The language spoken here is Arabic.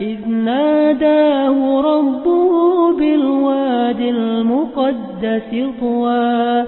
إذ ناداه ربه بالواد المقدس طوى